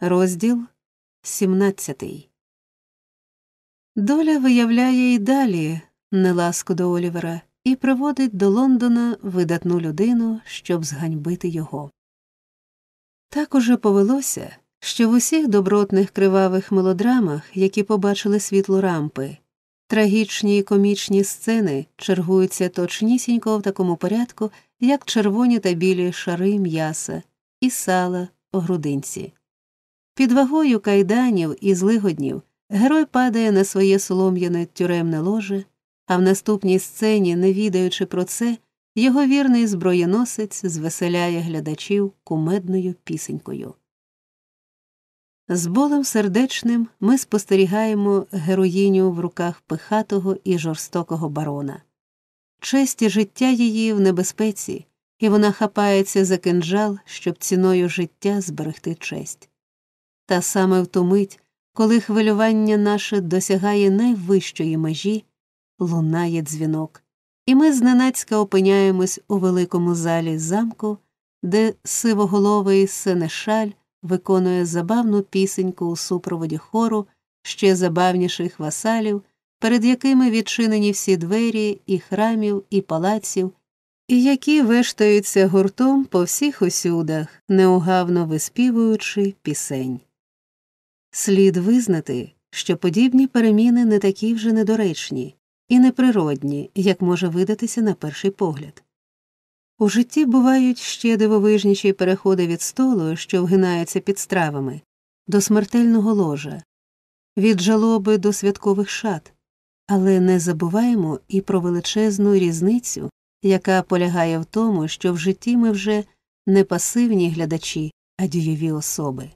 Розділ 17 Доля виявляє й далі неласку до Олівера і приводить до Лондона видатну людину, щоб зганьбити його. Так уже повелося, що в усіх добротних кривавих мелодрамах, які побачили світло рампи, трагічні і комічні сцени чергуються точнісінько в такому порядку, як червоні та білі шари м'яса і сала у грудинці. Під вагою кайданів і злигоднів герой падає на своє солом'яне тюремне ложе, а в наступній сцені, не відаючи про це, його вірний зброєносець звеселяє глядачів кумедною пісенькою. З болем сердечним ми спостерігаємо героїню в руках пихатого і жорстокого барона. Честь і життя її в небезпеці, і вона хапається за кинджал, щоб ціною життя зберегти честь. Та саме в ту мить, коли хвилювання наше досягає найвищої межі, лунає дзвінок, і ми зненацька опиняємось у великому залі замку, де сивоголовий сенешаль виконує забавну пісеньку у супроводі хору ще забавніших васалів, перед якими відчинені всі двері і храмів, і палаців, і які вештаються гуртом по всіх усюдах, неугавно виспівуючи пісень. Слід визнати, що подібні переміни не такі вже недоречні і неприродні, як може видатися на перший погляд. У житті бувають ще дивовижніші переходи від столу, що вгинаються під стравами, до смертельного ложа, від жалоби до святкових шат, але не забуваємо і про величезну різницю, яка полягає в тому, що в житті ми вже не пасивні глядачі, а дієві особи.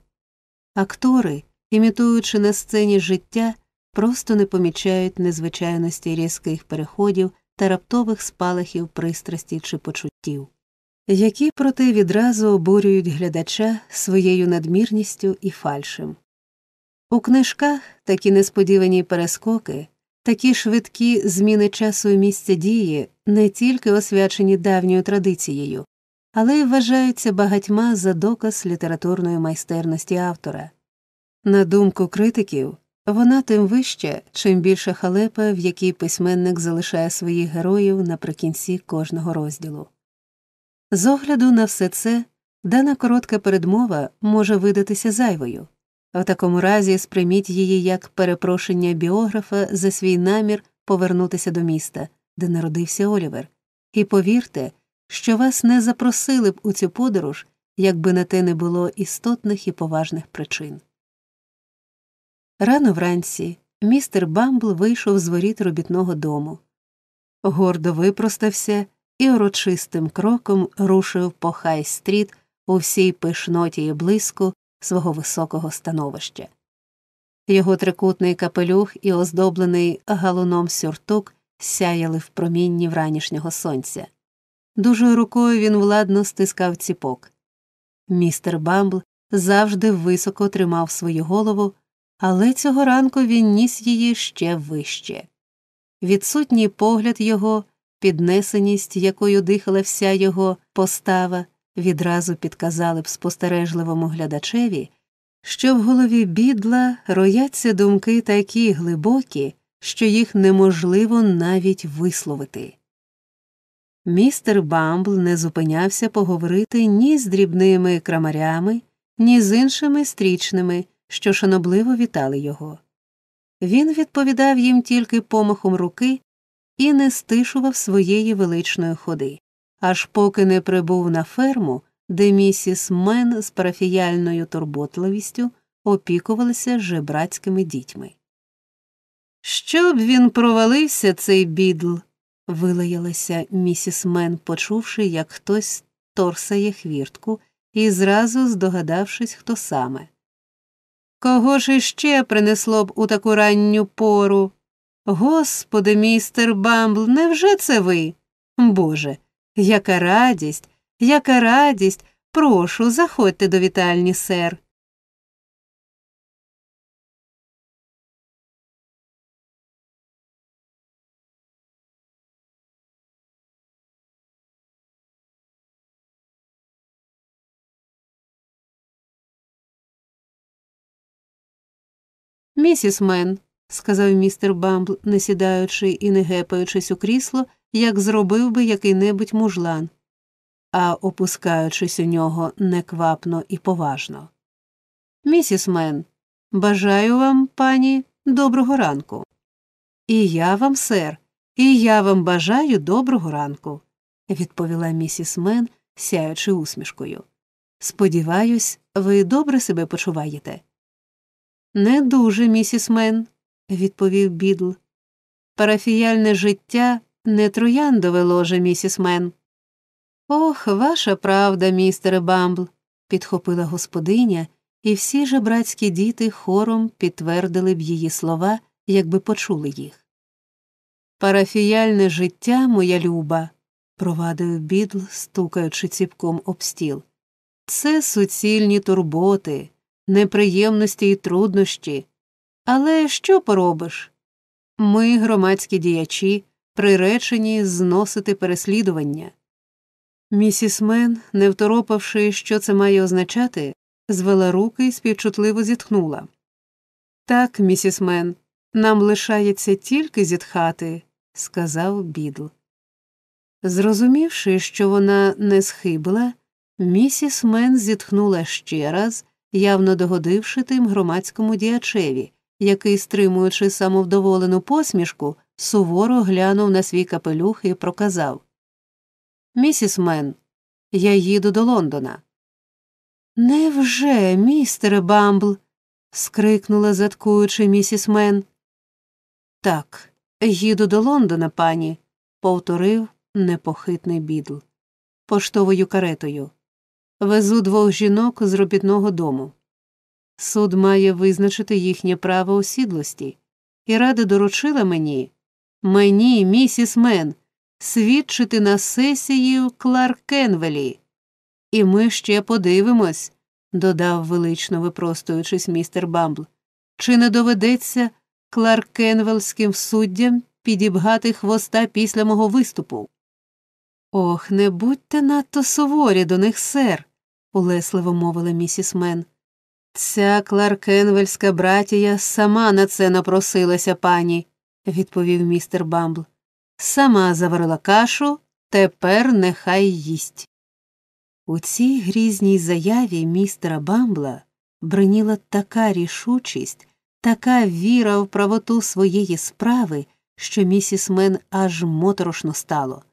Актори, імітуючи на сцені життя, просто не помічають незвичайності різких переходів та раптових спалахів пристрасті чи почуттів, які проте відразу обурюють глядача своєю надмірністю і фальшем. У книжках такі несподівані перескоки, такі швидкі зміни часу і місця дії не тільки освячені давньою традицією, але й вважаються багатьма за доказ літературної майстерності автора. На думку критиків, вона тим вища, чим більша халепа, в якій письменник залишає своїх героїв наприкінці кожного розділу. З огляду на все це дана коротка передмова може видатися зайвою, в такому разі сприйміть її як перепрошення біографа за свій намір повернутися до міста, де народився Олівер, і повірте, що вас не запросили б у цю подорож, якби на те не було істотних і поважних причин. Рано вранці містер Бамбл вийшов з воріт робітного дому. Гордо випростався і урочистим кроком рушив по хай-стріт у всій пишноті і блиску свого високого становища. Його трикутний капелюх і оздоблений галуном сюртук сяяли в промінні вранішнього сонця. Дужою рукою він владно стискав ціпок. Містер Бамбл завжди високо тримав свою голову але цього ранку він ніс її ще вище. Відсутній погляд його, піднесеність, якою дихала вся його постава, відразу підказали б спостережливому глядачеві, що в голові бідла рояться думки такі глибокі, що їх неможливо навіть висловити. Містер Бамбл не зупинявся поговорити ні з дрібними крамарями, ні з іншими стрічними, що шанобливо вітали його. Він відповідав їм тільки помахом руки і не стишував своєї величної ходи, аж поки не прибув на ферму, де місіс Мен з парафіяльною турботливістю опікувалася жебрацькими дітьми. Щоб він провалився, цей бідл, вилаялася місіс Мен, почувши, як хтось торсає хвіртку, і зразу здогадавшись, хто саме. Кого ж іще принесло б у таку ранню пору? Господи, містер Бамбл, невже це ви? Боже, яка радість, яка радість. Прошу, заходьте до вітальні, сер. Місіс Мен, сказав містер Бамбл, не сідаючи і не гепаючись у крісло, як зробив би який-небудь мужлан, а опускаючись у нього неквапно і поважно. Місіс Мен, бажаю вам, пані, доброго ранку. І я вам, сер, і я вам бажаю доброго ранку, відповіла місіс Мен, сяючи усмішкою. Сподіваюсь, ви добре себе почуваєте. Не дуже, місіс Мен, відповів бідл. Парафіяльне життя не трояндове ложе, місіс Мен. Ох, ваша правда, містере Бамбл, підхопила господиня, і всі жебрацькі діти хором підтвердили б її слова, якби почули їх. Парафіяльне життя, моя люба, провадив бідл, стукаючи ціпком об стіл. Це суцільні турботи, неприємності і труднощі. Але що поробиш? Ми, громадські діячі, приречені зносити переслідування. Місіс Мен, не второпавши, що це має означати, звела руки і співчутливо зітхнула. Так, місіс Мен, нам лишається тільки зітхати, сказав бідл. Зрозумівши, що вона не схибила, місіс Мен зітхнула ще раз, явно догодивши тим громадському діячеві, який, стримуючи самовдоволену посмішку, суворо глянув на свій капелюх і проказав Місіс Мен, я їду до Лондона. Невже, містере Бамбл? скрикнула, задкуючи місіс Мен. Так, їду до Лондона, пані, повторив непохитний бідл. Поштовою каретою. Везу двох жінок з робітного дому. Суд має визначити їхнє право осідлості, і рада доручила мені, мені, місіс Мен, свідчити на сесії в Кларкенвелі. І ми ще подивимось, додав велично випростуючись містер Бамбл, чи не доведеться кларкенвельським суддям підібгати хвоста після мого виступу. Ох, не будьте надто суворі до них, сер, улесливо мовила місіс Мен. Ця кларкенвельська братія сама на це напросилася, пані, відповів містер Бамбл. Сама заварила кашу, тепер нехай їсть. У цій грізній заяві містера Бамбла бриніла така рішучість, така віра в правоту своєї справи, що місіс Мен аж моторошно стало.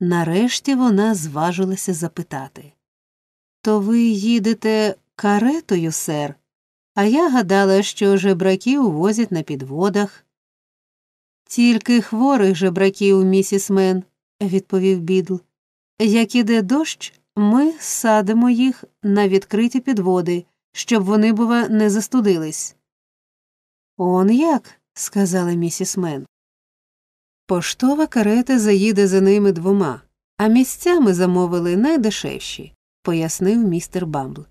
Нарешті вона зважилася запитати То ви їдете каретою, сер? А я гадала, що жебраків возять на підводах. Тільки хворих жебраків, місіс Мен, відповів бідл. Як іде дощ, ми садимо їх на відкриті підводи, щоб вони, бува, не застудились. Он як? сказала місіс Мен. Поштова карета заїде за ними двома, а місцями замовили найдешевші, пояснив містер Бамбл.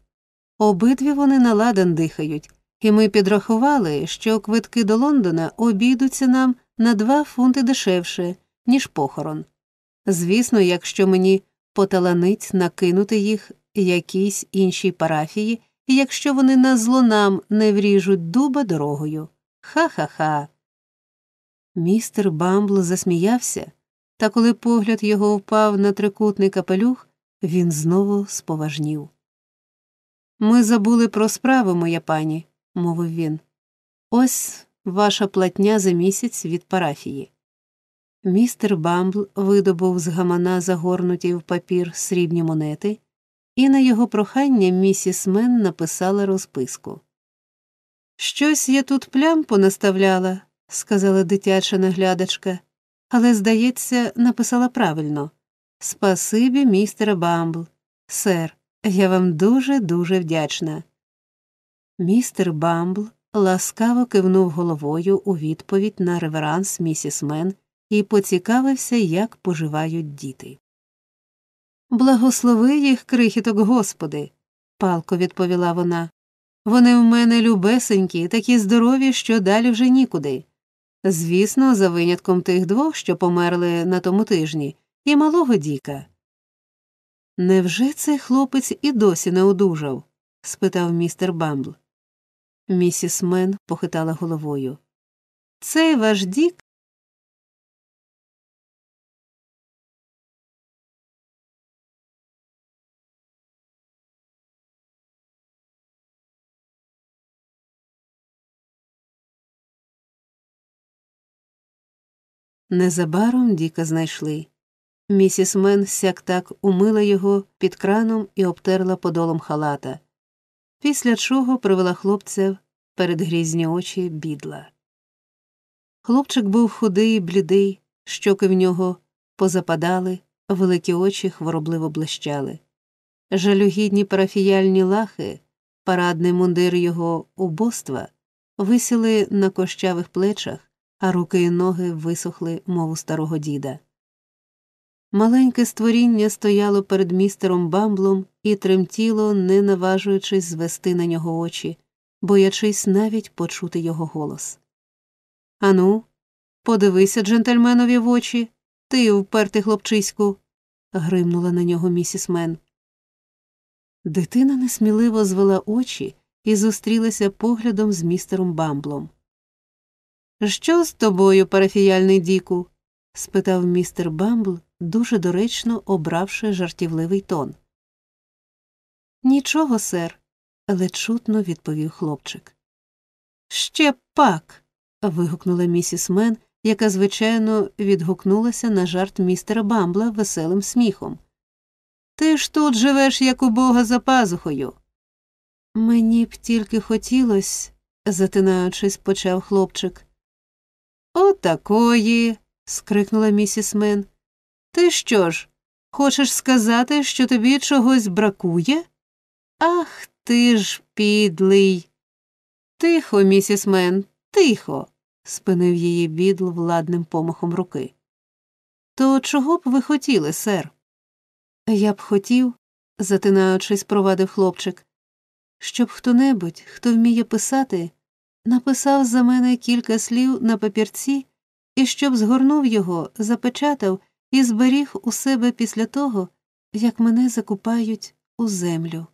Обидві вони на ладан дихають, і ми підрахували, що квитки до Лондона обійдуться нам на два фунти дешевше, ніж похорон. Звісно, якщо мені поталанить накинути їх якійсь іншій парафії, якщо вони на зло нам не вріжуть дуба дорогою. Ха ха ха. Містер Бамбл засміявся, та коли погляд його впав на трикутний капелюх, він знову споважнів. Ми забули про справу, моя пані, мовив він. Ось ваша платня за місяць від парафії. Містер Бамбл видобув з гамана загорнуті в папір срібні монети, і на його прохання місіс Мен написала розписку. Щось я тут плям понаставляла, сказала дитяча наглядачка, але, здається, написала правильно Спасибі, містере Бамбл. Сер, я вам дуже дуже вдячна. Містер Бамбл ласкаво кивнув головою у відповідь на реверанс місіс Мен і поцікавився, як поживають діти. Благослови їх, крихіток, господи, палко відповіла вона. Вони в мене любесенькі, такі здорові, що далі вже нікуди. Звісно, за винятком тих двох, що померли на тому тижні, і малого Діка. Невже цей хлопець і досі не одужав? спитав містер Бамбл. Місіс Мен похитала головою. Цей ваш дік Незабаром Діка знайшли. Місіс Мен сяк так умила його під краном і обтерла подолом халата, після чого привела хлопця перед грізні очі бідла. Хлопчик був худий блідий, щоки в нього позападали, великі очі хворобливо блищали. Жалюгідні парафіяльні лахи, парадний мундир його убоства висіли на кощавих плечах а руки і ноги висохли, мов у старого діда. Маленьке створіння стояло перед містером Бамблом і тремтіло, не наважуючись звести на нього очі, боячись навіть почути його голос. Ану, подивися джентльменові в очі, ти впертий хлопчиську. гримнула на нього місіс Мен. Дитина несміливо звела очі і зустрілася поглядом з містером Бамблом. Що з тобою, парафіяльний Діку? Спитав містер Бамбл, дуже доречно обравши жартівливий тон. Нічого, сер, ледь чутно відповів хлопчик. Ще б пак. вигукнула місіс Мен, яка, звичайно, відгукнулася на жарт містера Бамбла веселим сміхом. Ти ж тут живеш, як у бога за пазухою. Мені б тільки хотілося, затинаючись, почав хлопчик. Отакої. Скрикнула місіс Мен. Ти що ж, хочеш сказати, що тобі чогось бракує? Ах ти ж, підлий. Тихо, місіс Мен, тихо, спинив її бідл владним помахом руки. То чого б ви хотіли, сер? Я б хотів, затинаючись, провадив хлопчик, щоб хто небудь, хто вміє писати, написав за мене кілька слів на папірці і щоб згорнув його, запечатав і зберіг у себе після того, як мене закупають у землю.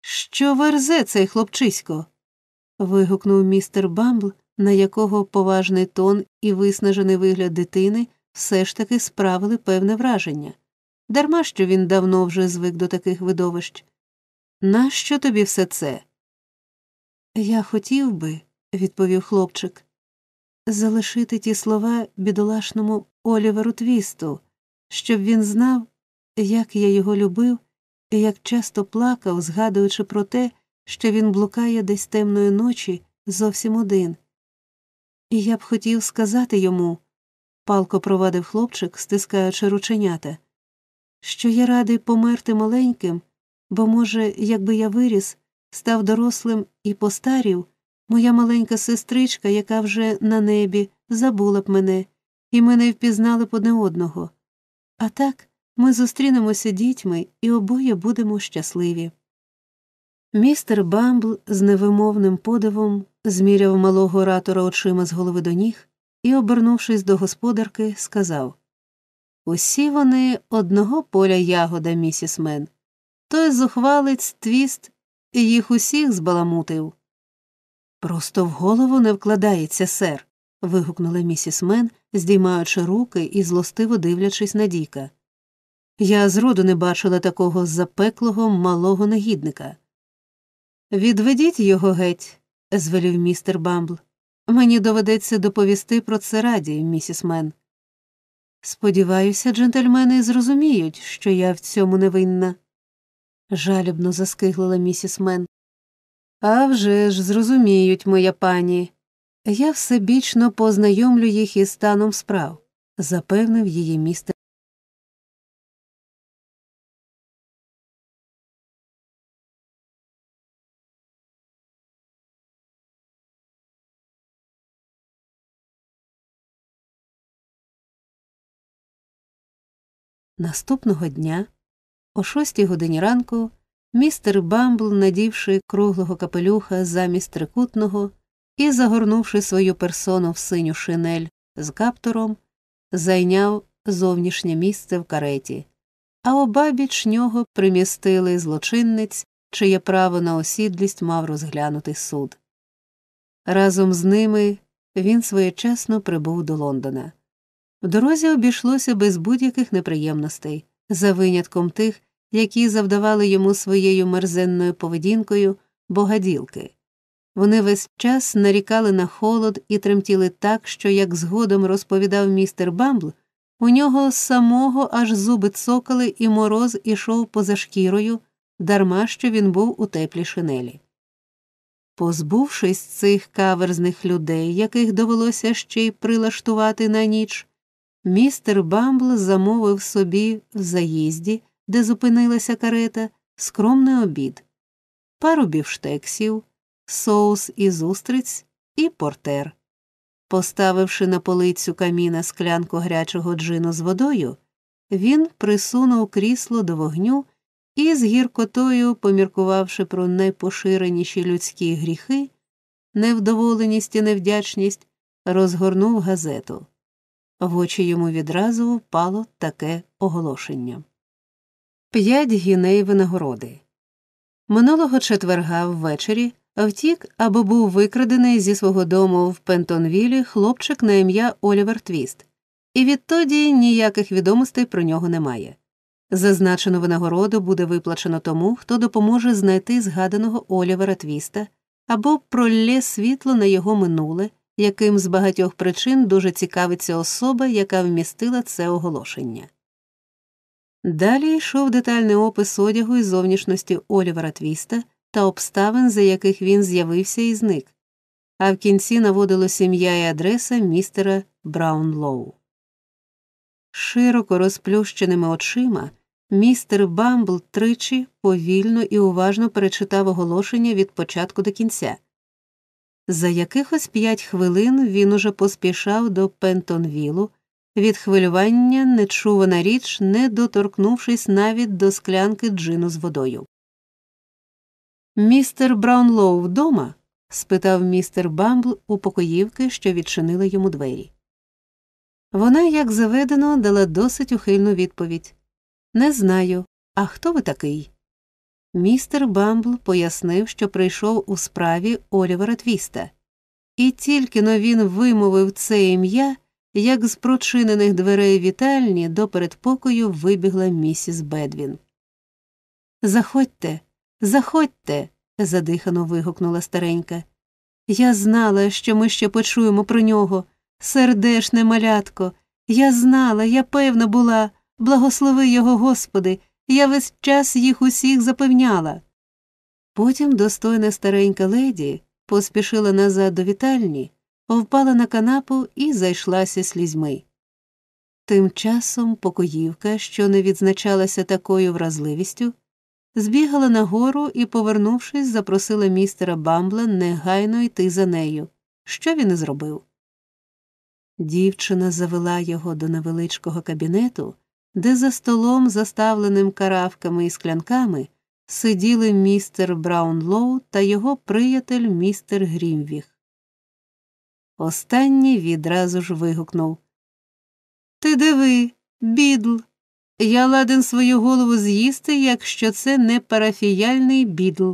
Що верзе цей хлопчисько? вигукнув містер Бамбл, на якого поважний тон і виснажений вигляд дитини все ж таки справили певне враження, дарма що він давно вже звик до таких видовищ. Нащо тобі все це? Я хотів би, відповів хлопчик, залишити ті слова бідолашному Оліверу Твісту, щоб він знав, як я його любив і як часто плакав, згадуючи про те, що він блукає десь темної ночі зовсім один. І я б хотів сказати йому, палко провадив хлопчик, стискаючи рученята, що я радий померти маленьким, бо, може, якби я виріс став дорослим і постарів, моя маленька сестричка, яка вже на небі, забула б мене, і ми не впізнали б одне одного. А так ми зустрінемося дітьми і обоє будемо щасливі. Містер Бамбл з невимовним подивом зміряв малого оратора очима з голови до ніг і, обернувшись до господарки, сказав Усі вони одного поля ягода, місіс Менн. Той зухвалець Твіст їх усіх збаламутив. Просто в голову не вкладається, сер. вигукнула місіс Менн, здіймаючи руки і злостиво дивлячись на Діка. Я зроду не бачила такого запеклого малого негідника. Відведіть його геть, звелів містер Бамбл. Мені доведеться доповісти про це раді, місіс Мен. Сподіваюся, джентльмени зрозуміють, що я в цьому не винна жалібно заскиглила місіс Мен. «А вже ж зрозуміють, моя пані. Я всебічно познайомлю їх із станом справ, запевнив її містер. Наступного дня о шостій годині ранку містер Бамбл, надівши круглого капелюха замість трикутного і загорнувши свою персону в синю шинель з каптуром, зайняв зовнішнє місце в кареті, а обабіч нього примістили злочинниць чиє право на осідлість мав розглянути суд. Разом з ними він своєчасно прибув до Лондона. В дорозі обійшлося без будь-яких неприємностей, за винятком тих, які завдавали йому своєю мерзенною поведінкою богаділки. Вони весь час нарікали на холод і тремтіли так, що, як згодом розповідав містер Бамбл, у нього самого аж зуби цокали, і мороз ішов поза шкірою, дарма що він був у теплій шинелі. Позбувшись цих каверзних людей, яких довелося ще й прилаштувати на ніч, містер Бамбл замовив собі в заїзді, де зупинилася карета, скромний обід, пару бівштексів, соус із устриць і портер. Поставивши на полицю каміна склянку гарячого джину з водою, він присунув крісло до вогню і, з гіркотою, поміркувавши про найпоширеніші людські гріхи, невдоволеність і невдячність, розгорнув газету. В очі йому відразу впало таке оголошення П'ять гіней винагороди. Минулого четверга ввечері втік або був викрадений зі свого дому в Пентонвілі хлопчик на ім'я Олівер Твіст, і відтоді ніяких відомостей про нього немає. Зазначену винагороду буде виплачено тому, хто допоможе знайти згаданого Олівера Твіста або пролє світло на його минуле, яким з багатьох причин дуже цікавиться особа, яка вмістила це оголошення. Далі йшов детальний опис одягу і зовнішності Олівера Твіста та обставин, за яких він з'явився і зник, а в кінці наводилося ім'я і адреса містера Браунлоу. Широко розплющеними очима містер Бамбл тричі повільно і уважно перечитав оголошення від початку до кінця. За якихось п'ять хвилин він уже поспішав до Пентонвілу, від хвилювання нечувана річ, не доторкнувшись навіть до склянки джину з водою. Містер Браунлоу вдома? спитав містер Бамбл у покоївки, що відчинила йому двері. Вона, як заведено, дала досить ухильну відповідь Не знаю. А хто ви такий? Містер Бамбл пояснив, що прийшов у справі Олівера Твіста, і тільки но він вимовив це ім'я, як з прочинених дверей вітальні до передпокою вибігла місіс Бедвін. Заходьте, заходьте, задихано вигукнула старенька. Я знала, що ми ще почуємо про нього. Сердешне малятко. Я знала, я певна була, благослови його, Господи, я весь час їх усіх запевняла. Потім достойна старенька леді поспішила назад до вітальні, впала на канапу і зайшлася слізьми. Тим часом покоївка, що не відзначалася такою вразливістю, збігала нагору і, повернувшись, запросила містера Бамбла негайно йти за нею, що він і зробив. Дівчина завела його до невеличкого кабінету, де за столом, заставленим карафками і склянками, сиділи містер Браунлоу та його приятель містер Грімвіг. Останній відразу ж вигукнув Ти диви, бідл. Я ладен свою голову з'їсти, якщо це не парафіяльний бідл.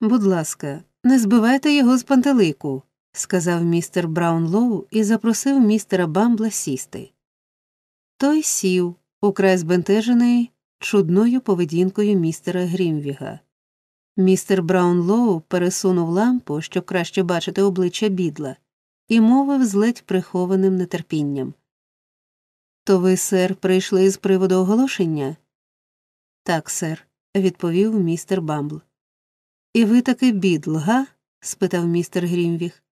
Будь ласка, не збивайте його з пантелику, сказав містер Браунлоу і запросив містера Бамбла сісти. Той сів, украй збентежений чудною поведінкою містера Грімвіга. Містер Браунлоу пересунув лампу, щоб краще бачити обличчя бідла, і мовив з ледь прихованим нетерпінням. То ви, сер, прийшли з приводу оголошення? Так, сер, відповів містер Бамбл. І ви таки бідл, га? спитав містер Грімвіг.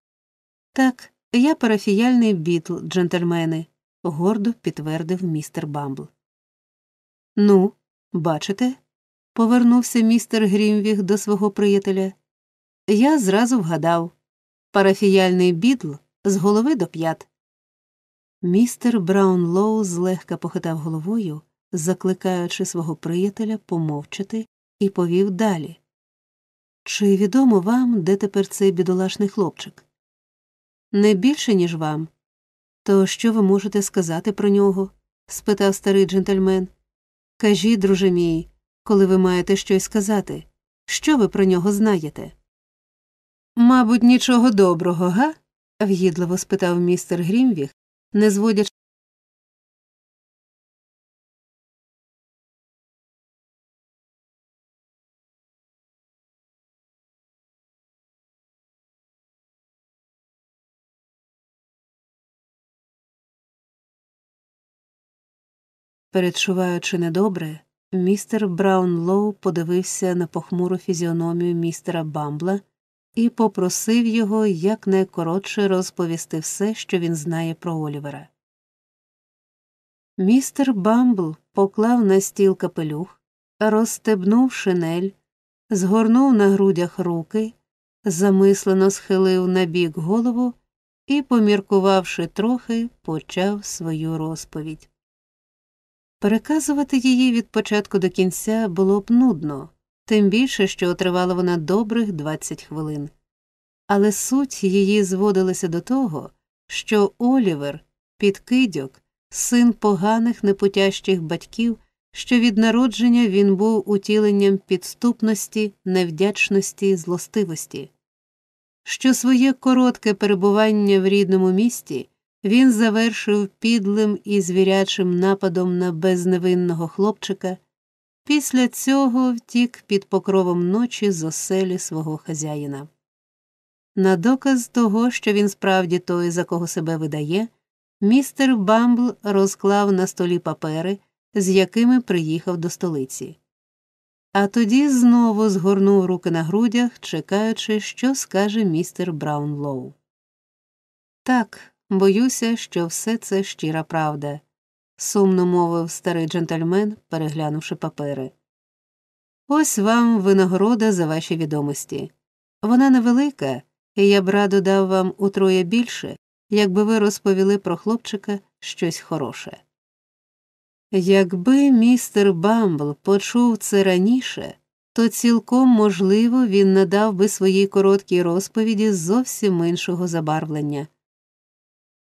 Так, я парафіяльний бідл, джентльмени, гордо підтвердив містер Бамбл. Ну, бачите? повернувся містер Грімвіг до свого приятеля. Я зразу вгадав парафіяльний бідл з голови до п'ят. Містер Браунлоу злегка похитав головою, закликаючи свого приятеля помовчати, і повів далі. Чи відомо вам, де тепер цей бідолашний хлопчик? Не більше, ніж вам. То що ви можете сказати про нього? спитав старий джентльмен. Кажіть, друже мій, коли ви маєте щось сказати. Що ви про нього знаєте? Мабуть, нічого доброго, га? Вгідливо спитав містер Грімвіг, не зводячи. Передчуваючи недобре, містер Браунлоу подивився на похмуру фізіономію містера Бамбла і попросив його якнайкоротше розповісти все, що він знає про Олівера. Містер Бамбл поклав на стіл капелюх, розстебнув шинель, згорнув на грудях руки, замислено схилив на бік голову і, поміркувавши трохи, почав свою розповідь. Переказувати її від початку до кінця було б нудно, тим більше, що тривала вона добрих 20 хвилин. Але суть її зводилася до того, що Олівер, підкидьок, син поганих непотящих батьків, що від народження він був утіленням підступності, невдячності, злостивості, що своє коротке перебування в рідному місті він завершив підлим і звірячим нападом на безневинного хлопчика, після цього втік під покровом ночі з оселі свого хазяїна. На доказ того, що він справді той, за кого себе видає, містер Бамбл розклав на столі папери, з якими приїхав до столиці. А тоді знову згорнув руки на грудях, чекаючи, що скаже містер Браунлоу. Так, боюся, що все це щира правда, сумно мовив старий джентльмен, переглянувши папери. Ось вам винагорода за ваші відомості. Вона невелика, і я б радо дав вам утроє більше, якби ви розповіли про хлопчика щось хороше. Якби містер Бамбл почув це раніше, то цілком можливо він надав би своїй короткій розповіді зовсім іншого забарвлення.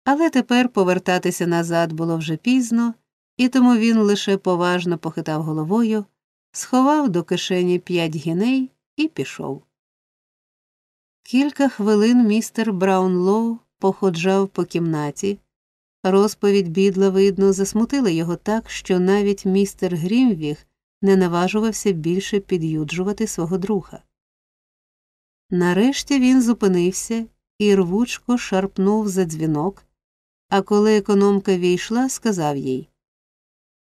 Але тепер повертатися назад було вже пізно, і тому він лише поважно похитав головою, сховав до кишені п'ять гіней і пішов. Кілька хвилин містер Браунлоу походжав по кімнаті. Розповідь бідла, видно, засмутила його так, що навіть містер Грімвіг не наважувався більше під'юджувати свого друга. Нарешті він зупинився і рвучко шарпнув за дзвінок, а коли економка війшла, сказав їй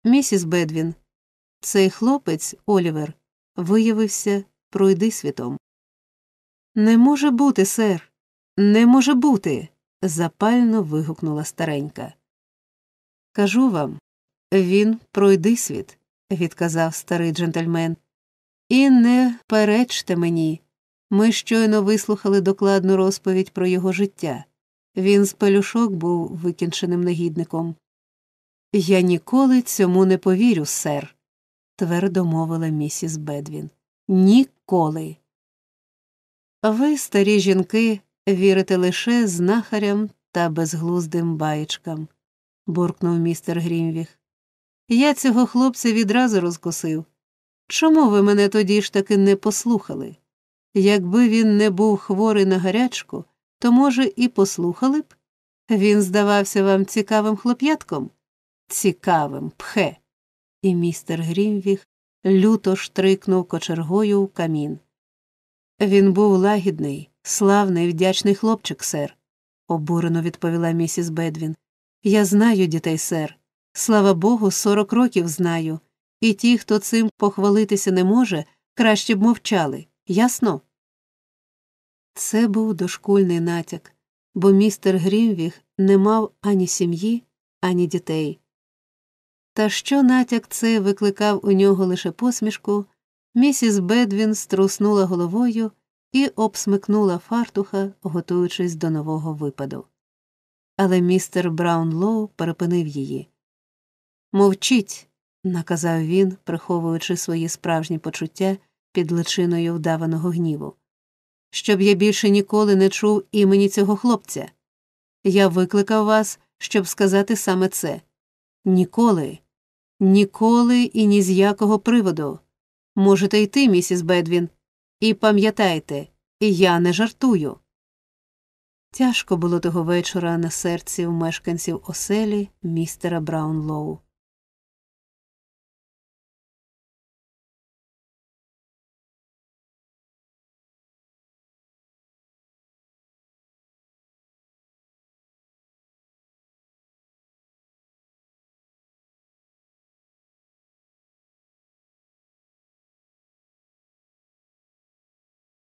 Місіс Бедвін, цей хлопець, Олівер, виявився пройди світом. Не може бути, сер, не може бути. запально вигукнула старенька. Кажу вам, він пройди світ, відказав старий джентльмен. І не перечте мені. Ми щойно вислухали докладну розповідь про його життя. Він з пелюшок був викінченим негідником. Я ніколи цьому не повірю, сер, твердо мовила місіс Бедвін. Ніколи. Ви, старі жінки, вірите лише знахарям та безглуздим баєчкам, буркнув містер Грімвіг. Я цього хлопця відразу розкусив. Чому ви мене тоді ж таки не послухали? Якби він не був хворий на гарячку, то, може, і послухали б? Він здавався вам цікавим хлоп'ятком? Цікавим, пхе. І містер Грімвіг люто штрикнув кочергою в камін. Він був лагідний, славний, вдячний хлопчик, сер, обурено відповіла місіс Бедвін. Я знаю дітей, сер. Слава Богу, сорок років знаю, і ті, хто цим похвалитися не може, краще б мовчали, ясно? Це був дошкульний натяк, бо містер Грімвіг не мав ані сім'ї, ані дітей. Та що натяк цей викликав у нього лише посмішку, місіс Бедвін струснула головою і обсмикнула фартуха, готуючись до нового випаду. Але містер Браунлоу перепинив її. Мовчіть, наказав він, приховуючи свої справжні почуття під личиною вдаваного гніву щоб я більше ніколи не чув імені цього хлопця. Я викликав вас, щоб сказати саме це ніколи, ніколи і ні з якого приводу. Можете йти, місіс Бедвін, І пам'ятайте, я не жартую. Тяжко було того вечора на серці у мешканців оселі містера Браунлоу.